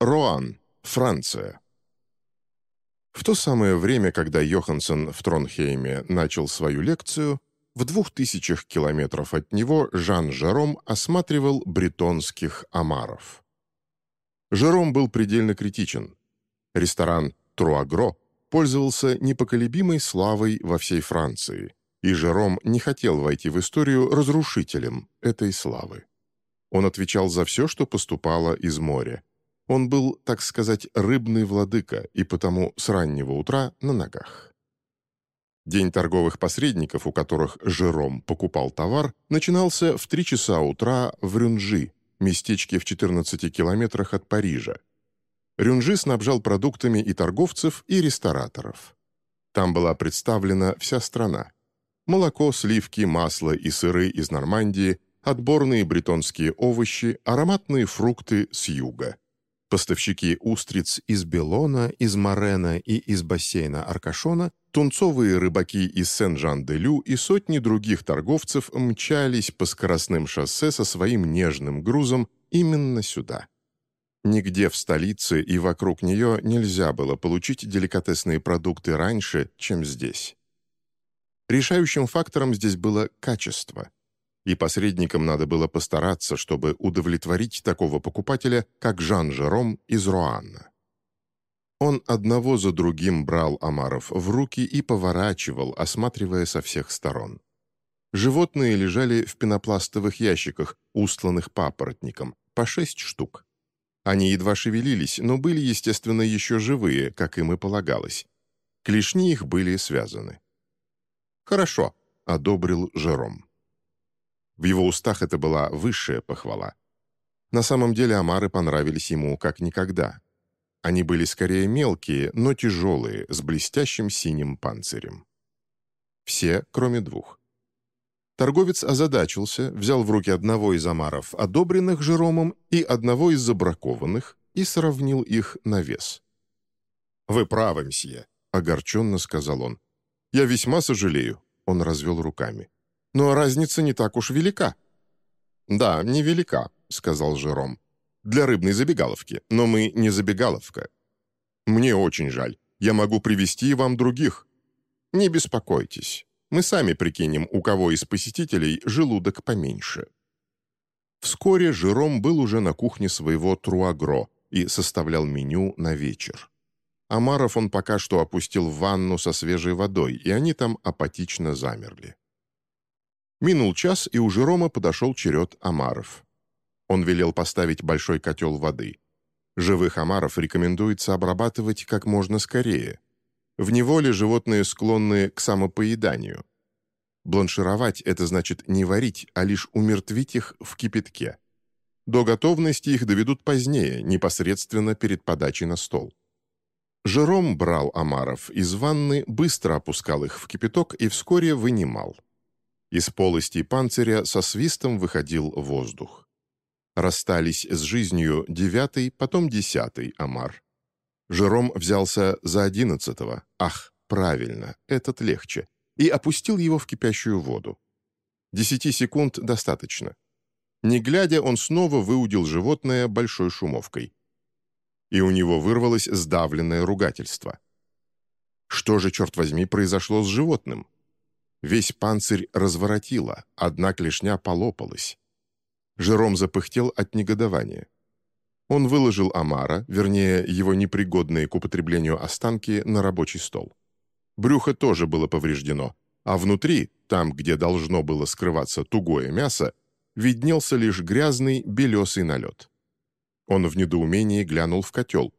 Роан, Франция. В то самое время, когда Йоханссон в Тронхейме начал свою лекцию, в двух тысячах километров от него Жан Жером осматривал бретонских омаров. Жером был предельно критичен. Ресторан «Труагро» пользовался непоколебимой славой во всей Франции, и Жером не хотел войти в историю разрушителем этой славы. Он отвечал за все, что поступало из моря. Он был, так сказать, рыбный владыка, и потому с раннего утра на ногах. День торговых посредников, у которых Жером покупал товар, начинался в 3 часа утра в Рюнжи, местечке в 14 километрах от Парижа. Рюнжи снабжал продуктами и торговцев, и рестораторов. Там была представлена вся страна. Молоко, сливки, масло и сыры из Нормандии, отборные бретонские овощи, ароматные фрукты с юга. Поставщики устриц из Белона, из Морена и из бассейна Аркашона, тунцовые рыбаки из Сен-Жан-де-Лю и сотни других торговцев мчались по скоростным шоссе со своим нежным грузом именно сюда. Нигде в столице и вокруг нее нельзя было получить деликатесные продукты раньше, чем здесь. Решающим фактором здесь было качество – и посредникам надо было постараться, чтобы удовлетворить такого покупателя, как Жан Жером из Руанна. Он одного за другим брал омаров в руки и поворачивал, осматривая со всех сторон. Животные лежали в пенопластовых ящиках, устланных папоротником, по шесть штук. Они едва шевелились, но были, естественно, еще живые, как им и полагалось. Клешни их были связаны. «Хорошо», — одобрил Жером. В его устах это была высшая похвала. На самом деле омары понравились ему как никогда. Они были скорее мелкие, но тяжелые, с блестящим синим панцирем. Все, кроме двух. Торговец озадачился, взял в руки одного из омаров, одобренных Жеромом, и одного из забракованных, и сравнил их на вес. «Вы правы, мсье», — огорченно сказал он. «Я весьма сожалею», — он развел руками но разница не так уж велика». «Да, невелика», — сказал Жером. «Для рыбной забегаловки, но мы не забегаловка. Мне очень жаль. Я могу привести вам других. Не беспокойтесь. Мы сами прикинем, у кого из посетителей желудок поменьше». Вскоре Жером был уже на кухне своего Труагро и составлял меню на вечер. Амаров он пока что опустил в ванну со свежей водой, и они там апатично замерли. Минул час, и у Жерома подошел черед омаров. Он велел поставить большой котел воды. Живых омаров рекомендуется обрабатывать как можно скорее. В неволе животные склонны к самопоеданию. Бланшировать – это значит не варить, а лишь умертвить их в кипятке. До готовности их доведут позднее, непосредственно перед подачей на стол. Жером брал омаров из ванны, быстро опускал их в кипяток и вскоре вынимал. Из полостей панциря со свистом выходил воздух. Расстались с жизнью девятый, потом десятый Амар. Жером взялся за одиннадцатого. Ах, правильно, этот легче. И опустил его в кипящую воду. Десяти секунд достаточно. Не глядя, он снова выудил животное большой шумовкой. И у него вырвалось сдавленное ругательство. Что же, черт возьми, произошло с животным? Весь панцирь разворотило, одна клешня полопалась. Жером запыхтел от негодования. Он выложил омара, вернее, его непригодные к употреблению останки, на рабочий стол. Брюхо тоже было повреждено, а внутри, там, где должно было скрываться тугое мясо, виднелся лишь грязный белесый налет. Он в недоумении глянул в котел.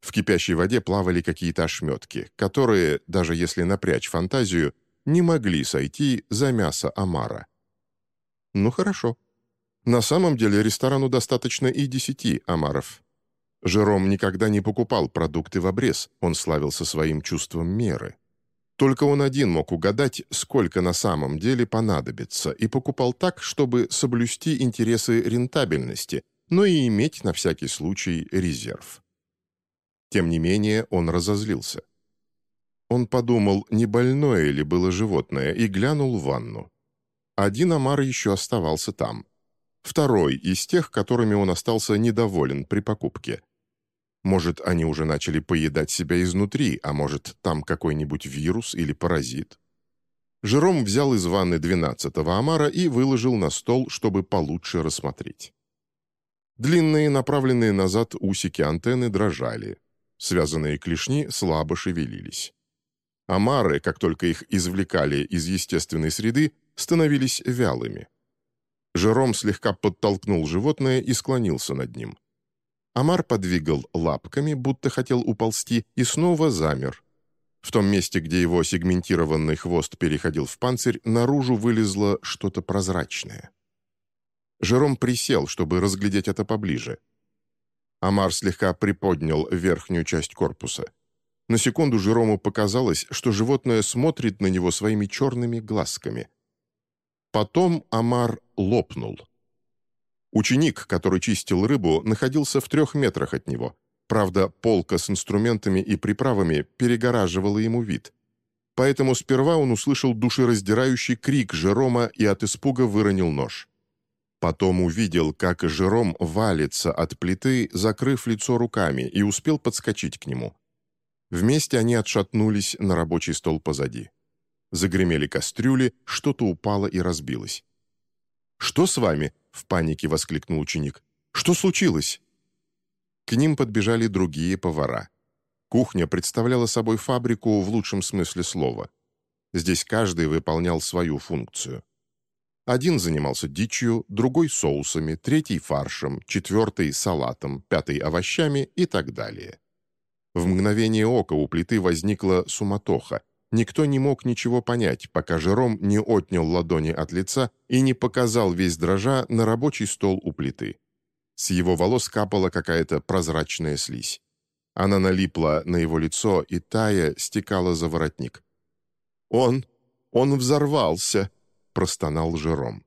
В кипящей воде плавали какие-то ошметки, которые, даже если напрячь фантазию, не могли сойти за мясо омара. Ну хорошо. На самом деле ресторану достаточно и десяти омаров. Жером никогда не покупал продукты в обрез, он славился своим чувством меры. Только он один мог угадать, сколько на самом деле понадобится, и покупал так, чтобы соблюсти интересы рентабельности, но и иметь на всякий случай резерв. Тем не менее, он разозлился. Он подумал, не больное ли было животное, и глянул в ванну. Один омар еще оставался там. Второй из тех, которыми он остался недоволен при покупке. Может, они уже начали поедать себя изнутри, а может, там какой-нибудь вирус или паразит. Жером взял из ванны 12-го омара и выложил на стол, чтобы получше рассмотреть. Длинные, направленные назад усики антенны дрожали. Связанные клешни слабо шевелились. Омары, как только их извлекали из естественной среды, становились вялыми. Жером слегка подтолкнул животное и склонился над ним. Амар подвигал лапками, будто хотел уползти, и снова замер. В том месте, где его сегментированный хвост переходил в панцирь, наружу вылезло что-то прозрачное. Жером присел, чтобы разглядеть это поближе. Амар слегка приподнял верхнюю часть корпуса. На секунду Жерому показалось, что животное смотрит на него своими черными глазками. Потом Амар лопнул. Ученик, который чистил рыбу, находился в трех метрах от него. Правда, полка с инструментами и приправами перегораживала ему вид. Поэтому сперва он услышал душераздирающий крик Жерома и от испуга выронил нож. Потом увидел, как Жером валится от плиты, закрыв лицо руками, и успел подскочить к нему. Вместе они отшатнулись на рабочий стол позади. Загремели кастрюли, что-то упало и разбилось. «Что с вами?» — в панике воскликнул ученик. «Что случилось?» К ним подбежали другие повара. Кухня представляла собой фабрику в лучшем смысле слова. Здесь каждый выполнял свою функцию. Один занимался дичью, другой — соусами, третий — фаршем, четвертый — салатом, пятый — овощами и так далее. В мгновение ока у плиты возникла суматоха, Никто не мог ничего понять, пока Жером не отнял ладони от лица и не показал весь дрожа на рабочий стол у плиты. С его волос капала какая-то прозрачная слизь. Она налипла на его лицо и, тая, стекала за воротник. «Он... он взорвался!» — простонал Жером.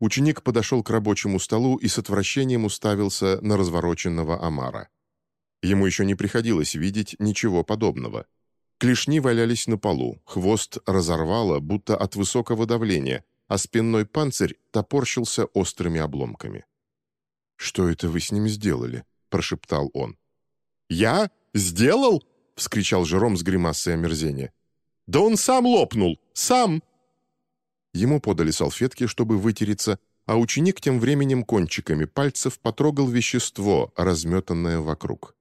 Ученик подошел к рабочему столу и с отвращением уставился на развороченного омара. Ему еще не приходилось видеть ничего подобного. Клешни валялись на полу, хвост разорвало, будто от высокого давления, а спинной панцирь топорщился острыми обломками. «Что это вы с ним сделали?» — прошептал он. «Я? Сделал?» — вскричал Жером с гримасой омерзения. «Да он сам лопнул! Сам!» Ему подали салфетки, чтобы вытереться, а ученик тем временем кончиками пальцев потрогал вещество, разметанное вокруг.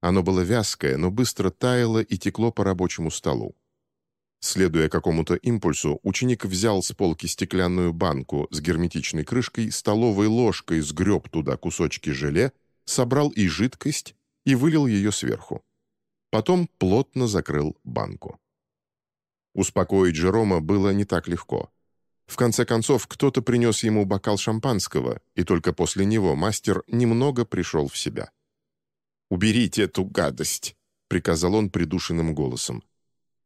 Оно было вязкое, но быстро таяло и текло по рабочему столу. Следуя какому-то импульсу, ученик взял с полки стеклянную банку с герметичной крышкой, столовой ложкой сгреб туда кусочки желе, собрал и жидкость и вылил ее сверху. Потом плотно закрыл банку. Успокоить Жерома было не так легко. В конце концов, кто-то принес ему бокал шампанского, и только после него мастер немного пришел в себя. «Уберите эту гадость», — приказал он придушенным голосом.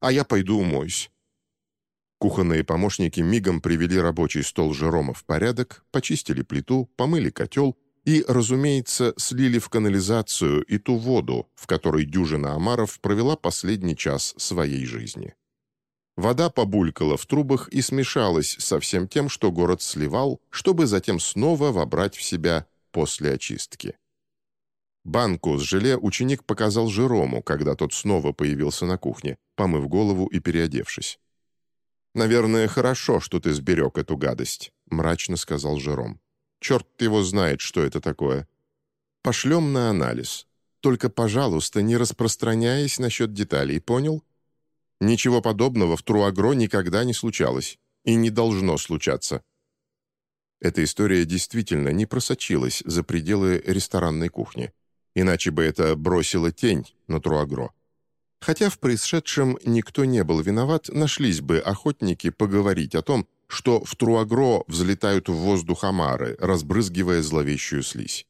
«А я пойду умоюсь». Кухонные помощники мигом привели рабочий стол Жерома в порядок, почистили плиту, помыли котел и, разумеется, слили в канализацию и ту воду, в которой дюжина омаров провела последний час своей жизни. Вода побулькала в трубах и смешалась со всем тем, что город сливал, чтобы затем снова вобрать в себя после очистки. Банку с желе ученик показал Жерому, когда тот снова появился на кухне, помыв голову и переодевшись. «Наверное, хорошо, что ты сберег эту гадость», — мрачно сказал Жером. «Черт его знает, что это такое. Пошлем на анализ. Только, пожалуйста, не распространяясь насчет деталей, понял? Ничего подобного в Труагро никогда не случалось и не должно случаться». Эта история действительно не просочилась за пределы ресторанной кухни иначе бы это бросило тень на Труагро. Хотя в происшедшем никто не был виноват, нашлись бы охотники поговорить о том, что в Труагро взлетают в воздух омары, разбрызгивая зловещую слизь.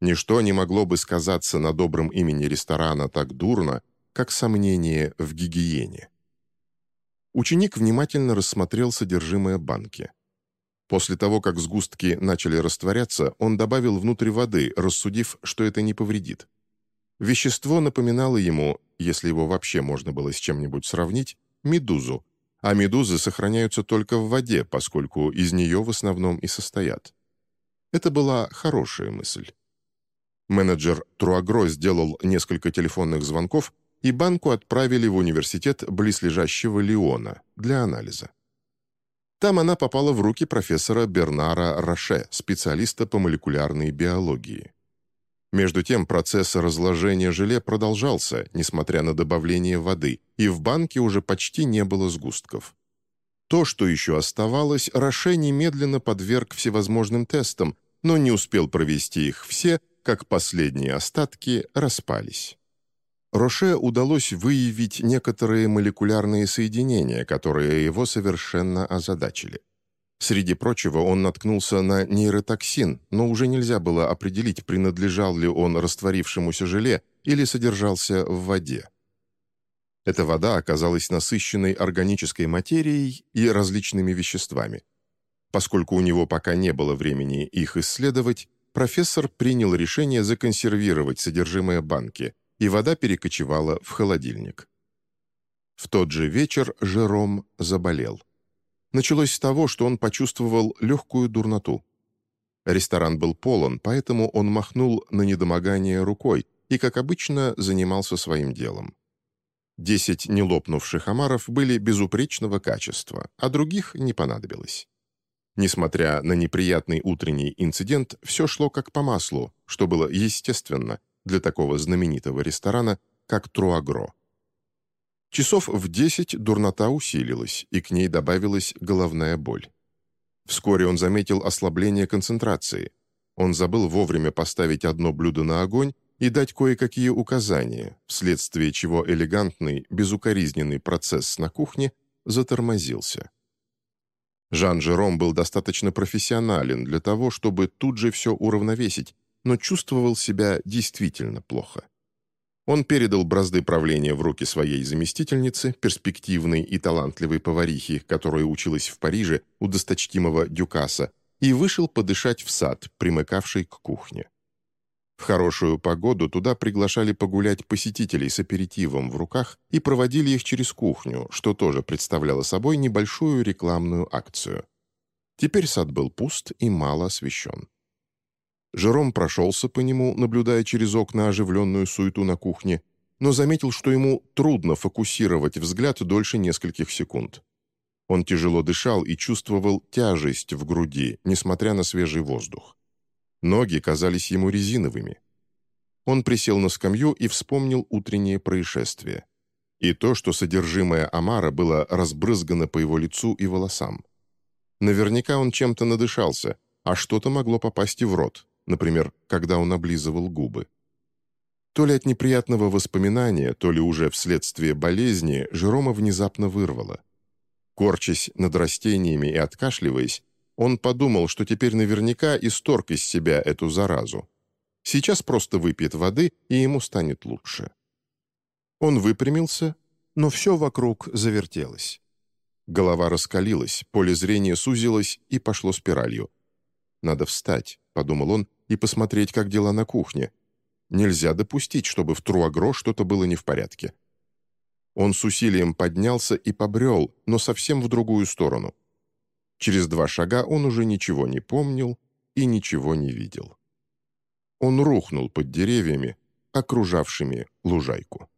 Ничто не могло бы сказаться на добром имени ресторана так дурно, как сомнение в гигиене. Ученик внимательно рассмотрел содержимое банки. После того, как сгустки начали растворяться, он добавил внутрь воды, рассудив, что это не повредит. Вещество напоминало ему, если его вообще можно было с чем-нибудь сравнить, медузу, а медузы сохраняются только в воде, поскольку из нее в основном и состоят. Это была хорошая мысль. Менеджер Труагро сделал несколько телефонных звонков, и банку отправили в университет близлежащего Лиона для анализа. Там она попала в руки профессора Бернара Роше, специалиста по молекулярной биологии. Между тем процесс разложения желе продолжался, несмотря на добавление воды, и в банке уже почти не было сгустков. То, что еще оставалось, Роше немедленно подверг всевозможным тестам, но не успел провести их все, как последние остатки распались. Роше удалось выявить некоторые молекулярные соединения, которые его совершенно озадачили. Среди прочего, он наткнулся на нейротоксин, но уже нельзя было определить, принадлежал ли он растворившемуся желе или содержался в воде. Эта вода оказалась насыщенной органической материей и различными веществами. Поскольку у него пока не было времени их исследовать, профессор принял решение законсервировать содержимое банки, и вода перекочевала в холодильник. В тот же вечер Жером заболел. Началось с того, что он почувствовал легкую дурноту. Ресторан был полон, поэтому он махнул на недомогание рукой и, как обычно, занимался своим делом. Десять нелопнувших омаров были безупречного качества, а других не понадобилось. Несмотря на неприятный утренний инцидент, все шло как по маслу, что было естественно для такого знаменитого ресторана, как Труагро. Часов в десять дурнота усилилась, и к ней добавилась головная боль. Вскоре он заметил ослабление концентрации. Он забыл вовремя поставить одно блюдо на огонь и дать кое-какие указания, вследствие чего элегантный, безукоризненный процесс на кухне затормозился. Жан Жером был достаточно профессионален для того, чтобы тут же все уравновесить, но чувствовал себя действительно плохо. Он передал бразды правления в руки своей заместительницы, перспективной и талантливой поварихи, которая училась в Париже у досточтимого Дюкаса, и вышел подышать в сад, примыкавший к кухне. В хорошую погоду туда приглашали погулять посетителей с аперитивом в руках и проводили их через кухню, что тоже представляло собой небольшую рекламную акцию. Теперь сад был пуст и мало освещен. Жером прошелся по нему, наблюдая через окна оживленную суету на кухне, но заметил, что ему трудно фокусировать взгляд дольше нескольких секунд. Он тяжело дышал и чувствовал тяжесть в груди, несмотря на свежий воздух. Ноги казались ему резиновыми. Он присел на скамью и вспомнил утреннее происшествие. И то, что содержимое омара было разбрызгано по его лицу и волосам. Наверняка он чем-то надышался, а что-то могло попасть и в рот, например, когда он облизывал губы. То ли от неприятного воспоминания, то ли уже вследствие болезни Жерома внезапно вырвало. Корчась над растениями и откашливаясь, он подумал, что теперь наверняка исторг из себя эту заразу. Сейчас просто выпьет воды, и ему станет лучше. Он выпрямился, но все вокруг завертелось. Голова раскалилась, поле зрения сузилось и пошло спиралью. «Надо встать», — подумал он, и посмотреть, как дела на кухне. Нельзя допустить, чтобы в Труагро что-то было не в порядке. Он с усилием поднялся и побрел, но совсем в другую сторону. Через два шага он уже ничего не помнил и ничего не видел. Он рухнул под деревьями, окружавшими лужайку.